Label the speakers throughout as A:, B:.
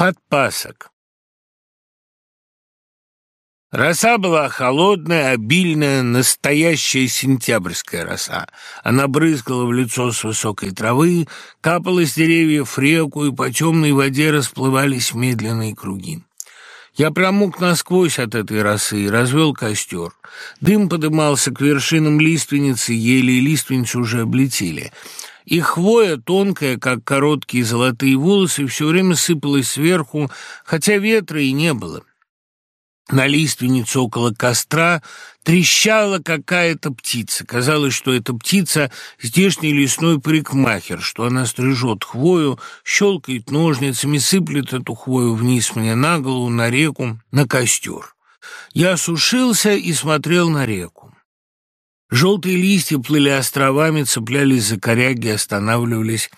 A: Подпасок. Роса была холодная, обильная, настоящая сентябрьская роса. Она брызгала в лицо с высокой травы, капала с деревьев реку, и по темной воде расплывались медленные круги. Я промок насквозь от этой росы и развел костер. Дым подымался к вершинам лиственницы, ели и лиственницу уже облетели — и хвоя, тонкая, как короткие золотые волосы, все время сыпалась сверху, хотя ветра и не было. На лиственнице около костра трещала какая-то птица. Казалось, что эта птица — здешний лесной парикмахер, что она стрижет хвою, щелкает ножницами, сыплет эту хвою вниз мне на голову, на реку, на костер. Я сушился и смотрел на реку. Желтые листья плыли островами, цеплялись за коряги, останавливались.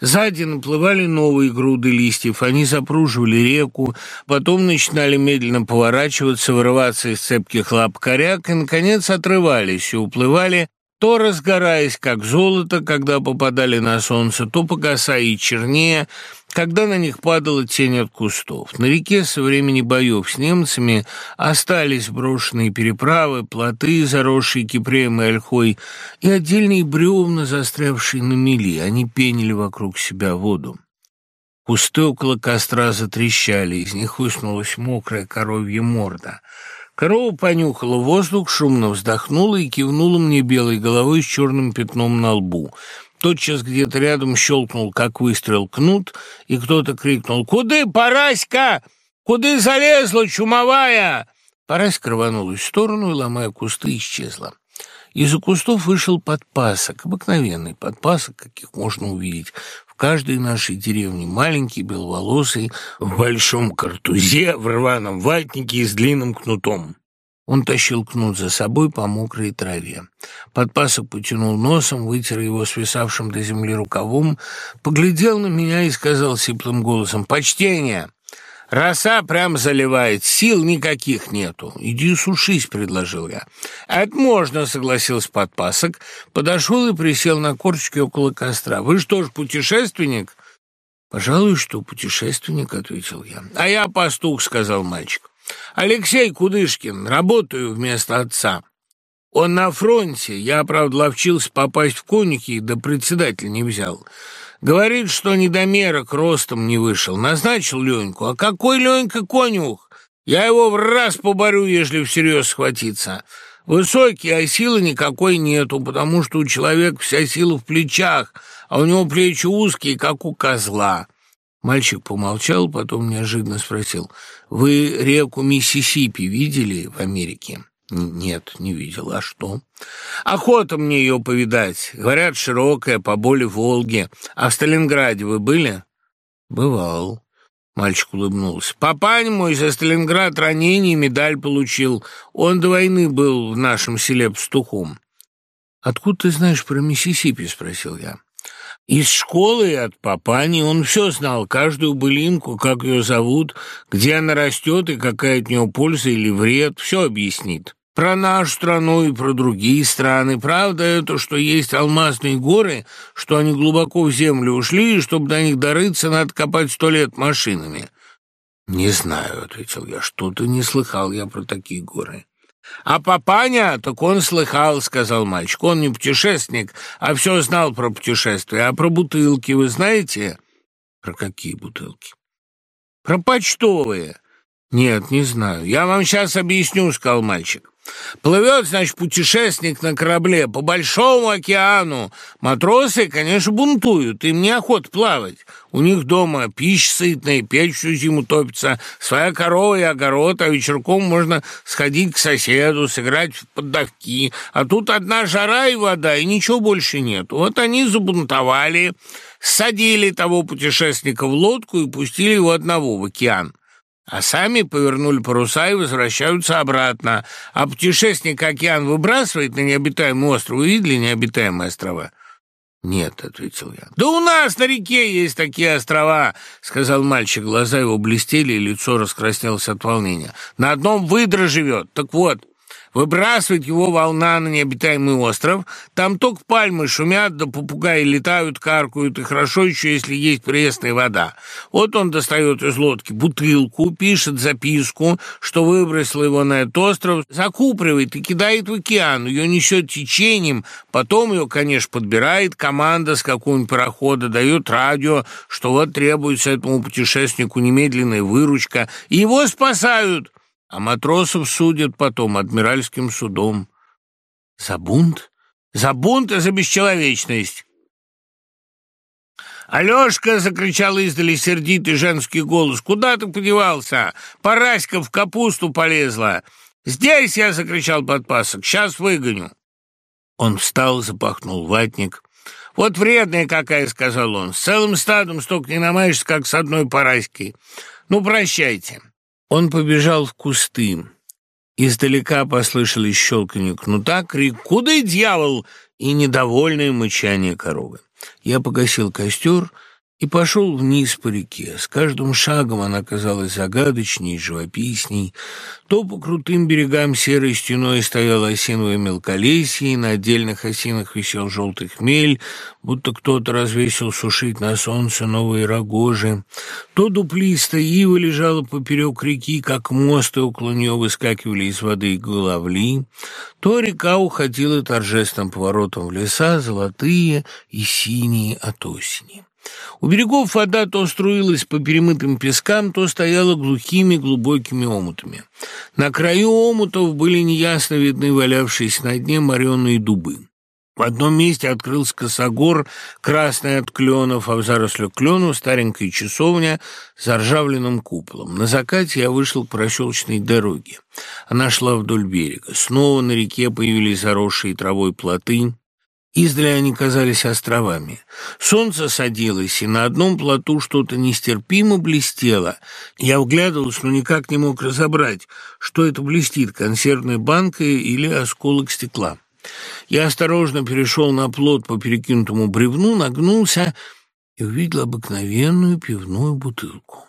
A: Сзади наплывали новые груды листьев, они запруживали реку, потом начинали медленно поворачиваться, вырываться из цепких лап коряг и, наконец, отрывались и уплывали то разгораясь, как золото, когда попадали на солнце, то погасая и чернее, когда на них падала тень от кустов. На реке со времени боев с немцами остались брошенные переправы, плоты, заросшие кипреем и ольхой, и отдельные бревна, застрявшие на мели. Они пенили вокруг себя воду. Кусты около костра затрещали, из них высунулась мокрая коровья морда — Корова понюхала воздух, шумно вздохнула и кивнула мне белой головой с черным пятном на лбу. Тотчас где-то рядом щелкнул, как выстрел, кнут, и кто-то крикнул «Куды, Параська? Куды залезла, чумовая?» Параська рванулась в сторону и, ломая кусты, исчезла. Из-за кустов вышел подпасок, обыкновенный подпасок, каких можно увидеть каждой нашей деревне маленький, беловолосый, в большом картузе, в рваном ватнике и с длинным кнутом. Он тащил кнут за собой по мокрой траве. Подпасок потянул носом, вытер его свисавшим до земли рукавом, поглядел на меня и сказал сиплым голосом «Почтение!» Роса прям заливает, сил никаких нету. Иди сушись, предложил я. Это можно, согласился подпасок, подошел и присел на корточки около костра. Вы что ж, путешественник? Пожалуй, что путешественник, ответил я. А я пастух, сказал мальчик. Алексей Кудышкин, работаю вместо отца. Он на фронте. Я, правда, ловчился попасть в конюхи, да председатель не взял. Говорит, что недомерок ростом не вышел. Назначил Леньку. А какой Ленька конюх? Я его в раз поборю, если всерьез схватиться. Высокий, а силы никакой нету, потому что у человека вся сила в плечах, а у него плечи узкие, как у козла. Мальчик помолчал, потом неожиданно спросил, «Вы реку Миссисипи видели в Америке?» «Нет, не видел. А что?» «Охота мне ее повидать. Говорят, широкая, по боли Волги. А в Сталинграде вы были?» «Бывал». Мальчик улыбнулся. «Папань мой за Сталинград ранение медаль получил. Он до войны был в нашем селе пастухом». «Откуда ты знаешь про Миссисипи?» — спросил я. Из школы и от папани он все знал, каждую былинку, как ее зовут, где она растет и какая от нее польза или вред, все объяснит про нашу страну и про другие страны. Правда это, что есть алмазные горы, что они глубоко в землю ушли, и чтобы до них дорыться, надо копать сто лет машинами?» «Не знаю», — ответил я, — «что-то не слыхал я про такие горы». «А папаня, так он слыхал», — сказал мальчик. «Он не путешественник, а все знал про путешествия. А про бутылки вы знаете?» «Про какие бутылки?» «Про почтовые». «Нет, не знаю. Я вам сейчас объясню», — сказал мальчик. Плывет, значит, путешественник на корабле по Большому океану. Матросы, конечно, бунтуют, им неохота плавать. У них дома пища сытная, печь всю зиму топится, своя корова и огород, а вечерком можно сходить к соседу, сыграть в поддавки. А тут одна жара и вода, и ничего больше нет. Вот они забунтовали, садили того путешественника в лодку и пустили его одного в океан а сами повернули паруса и возвращаются обратно. А путешественник океан выбрасывает на необитаемый остров. Видели необитаемые острова? «Нет», — ответил я. «Да у нас на реке есть такие острова», — сказал мальчик. Глаза его блестели, и лицо раскраснелось от волнения. «На одном выдра живет. Так вот, Выбрасывает его волна на необитаемый остров. Там только пальмы шумят, да попугаи летают, каркают, и хорошо еще, если есть пресная вода. Вот он достает из лодки бутылку, пишет записку, что выбросил его на этот остров, закупривает и кидает в океан. Ее несет течением, потом ее, конечно, подбирает команда с какого-нибудь парохода, дает радио, что вот требуется этому путешественнику немедленная выручка, и его спасают а матросов судят потом адмиральским судом. За бунт? За бунт и за бесчеловечность. «Алешка!» — закричал издали сердитый женский голос. «Куда ты подевался? Параська в капусту полезла!» «Здесь!» — я закричал подпасок. «Сейчас выгоню!» Он встал, запахнул ватник. «Вот вредная какая!» — сказал он. «С целым стадом столько не намаешься, как с одной параськой. Ну, прощайте!» Он побежал в кусты. Издалека послышались щелканье кнута, крик «Куда, дьявол?» и недовольное мычание коровы. Я погасил костер и пошел вниз по реке. С каждым шагом она казалась загадочней, живописней. То по крутым берегам серой стеной стояло осиновое мелколесье, и на отдельных осинах висел желтый хмель, будто кто-то развесил сушить на солнце новые рогожи. То дуплистая ива лежала поперек реки, как мост, и около нее выскакивали из воды головли. То река уходила торжественным поворотом в леса, золотые и синие от осени. У берегов вода то струилась по перемытым пескам, то стояла глухими глубокими омутами. На краю омутов были неясно видны валявшиеся на дне мореные дубы. В одном месте открылся косогор, красный от кленов, а в зарослях кленов старенькая часовня с заржавленным куполом. На закате я вышел к проселочной дороге. Она шла вдоль берега. Снова на реке появились заросшие травой плоты. Издали они казались островами. Солнце садилось, и на одном плоту что-то нестерпимо блестело. Я вглядывался, но никак не мог разобрать, что это блестит, консервная банка или осколок стекла. Я осторожно перешел на плот по перекинутому бревну, нагнулся и увидел обыкновенную пивную бутылку.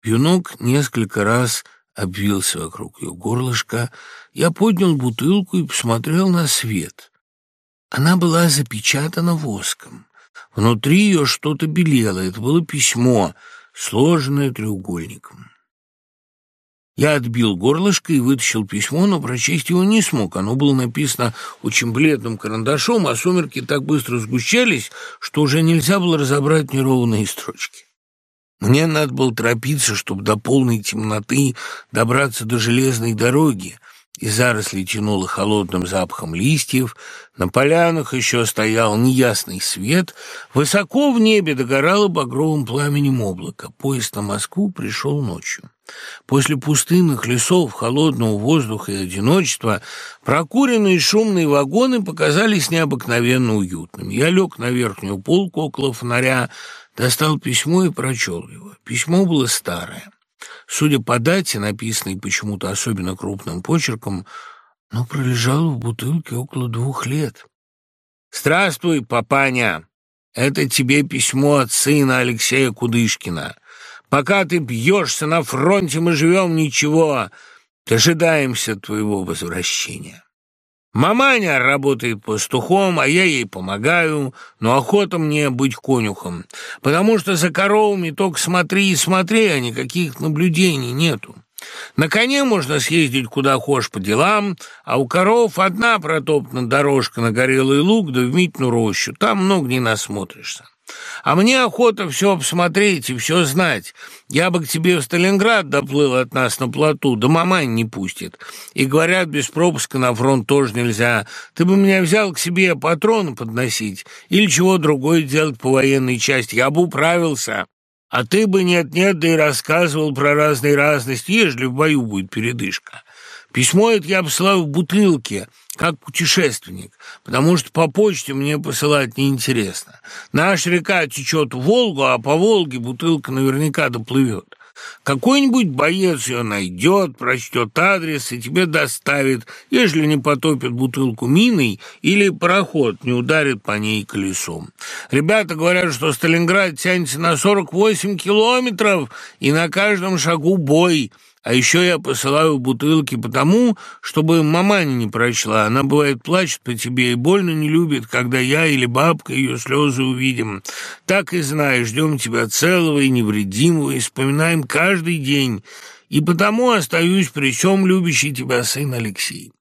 A: Пьюнок несколько раз обвился вокруг ее горлышка. Я поднял бутылку и посмотрел на свет — она была запечатана воском. Внутри ее что-то белело. Это было письмо, сложенное треугольником. Я отбил горлышко и вытащил письмо, но прочесть его не смог. Оно было написано очень бледным карандашом, а сумерки так быстро сгущались, что уже нельзя было разобрать неровные строчки. Мне надо было торопиться, чтобы до полной темноты добраться до железной дороги, и заросли тянуло холодным запахом листьев, на полянах еще стоял неясный свет, высоко в небе догорало багровым пламенем облако. Поезд на Москву пришел ночью. После пустынных лесов, холодного воздуха и одиночества прокуренные шумные вагоны показались необыкновенно уютными. Я лег на верхнюю полку около фонаря, достал письмо и прочел его. Письмо было старое. Судя по дате, написанной почему-то особенно крупным почерком, но пролежало в бутылке около двух лет. «Здравствуй, папаня! Это тебе письмо от сына Алексея Кудышкина. Пока ты бьешься на фронте, мы живем ничего. Дожидаемся твоего возвращения». Маманя работает пастухом, а я ей помогаю, но охота мне быть конюхом, потому что за коровами только смотри и смотри, а никаких наблюдений нету. На коне можно съездить куда хочешь по делам, а у коров одна протоптана дорожка на горелый луг да в Митину рощу, там много не насмотришься. А мне охота все посмотреть и все знать. Я бы к тебе в Сталинград доплыл от нас на плоту, да мамань не пустит. И говорят, без пропуска на фронт тоже нельзя. Ты бы меня взял к себе патроны подносить или чего другое делать по военной части. Я бы управился. А ты бы нет-нет, да и рассказывал про разные разности, ежели в бою будет передышка. Письмо это я посылаю в бутылке, как путешественник, потому что по почте мне посылать неинтересно. Наша река течет в Волгу, а по Волге бутылка наверняка доплывет. Какой-нибудь боец ее найдет, прочтет адрес и тебе доставит, ежели не потопит бутылку миной или пароход не ударит по ней колесом. Ребята говорят, что Сталинград тянется на 48 километров, и на каждом шагу бой – А еще я посылаю бутылки потому, чтобы маманя не прочла. Она, бывает, плачет по тебе и больно не любит, когда я или бабка ее слезы увидим. Так и знай, ждем тебя целого и невредимого, и вспоминаем каждый день. И потому остаюсь при всем любящий тебя сын Алексей.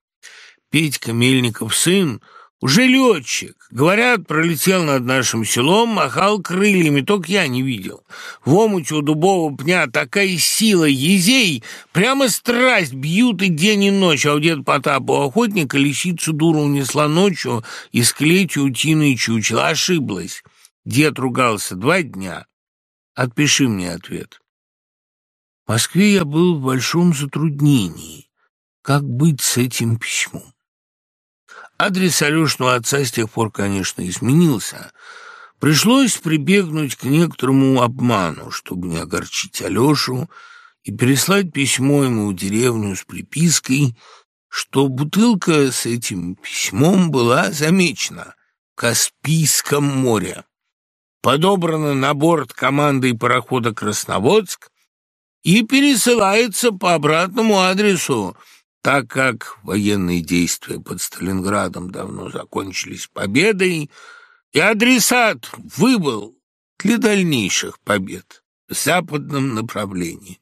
A: Петька Мельников сын — уже летчик. Говорят, пролетел над нашим селом, махал крыльями, только я не видел. В омуте у дубового пня такая сила езей, прямо страсть бьют и день, и ночь, а у деда Потапа у охотника лисицу дуру унесла ночью и склеить утиные чучело. Ошиблась. Дед ругался два дня. Отпиши мне ответ. В Москве я был в большом затруднении. Как быть с этим письмом? Адрес Алешного отца с тех пор, конечно, изменился. Пришлось прибегнуть к некоторому обману, чтобы не огорчить Алешу, и переслать письмо ему в деревню с припиской, что бутылка с этим письмом была замечена в Каспийском море. Подобрана на борт командой парохода «Красноводск» и пересылается по обратному адресу – так как военные действия под Сталинградом давно закончились победой, и адресат выбыл для дальнейших побед в западном направлении.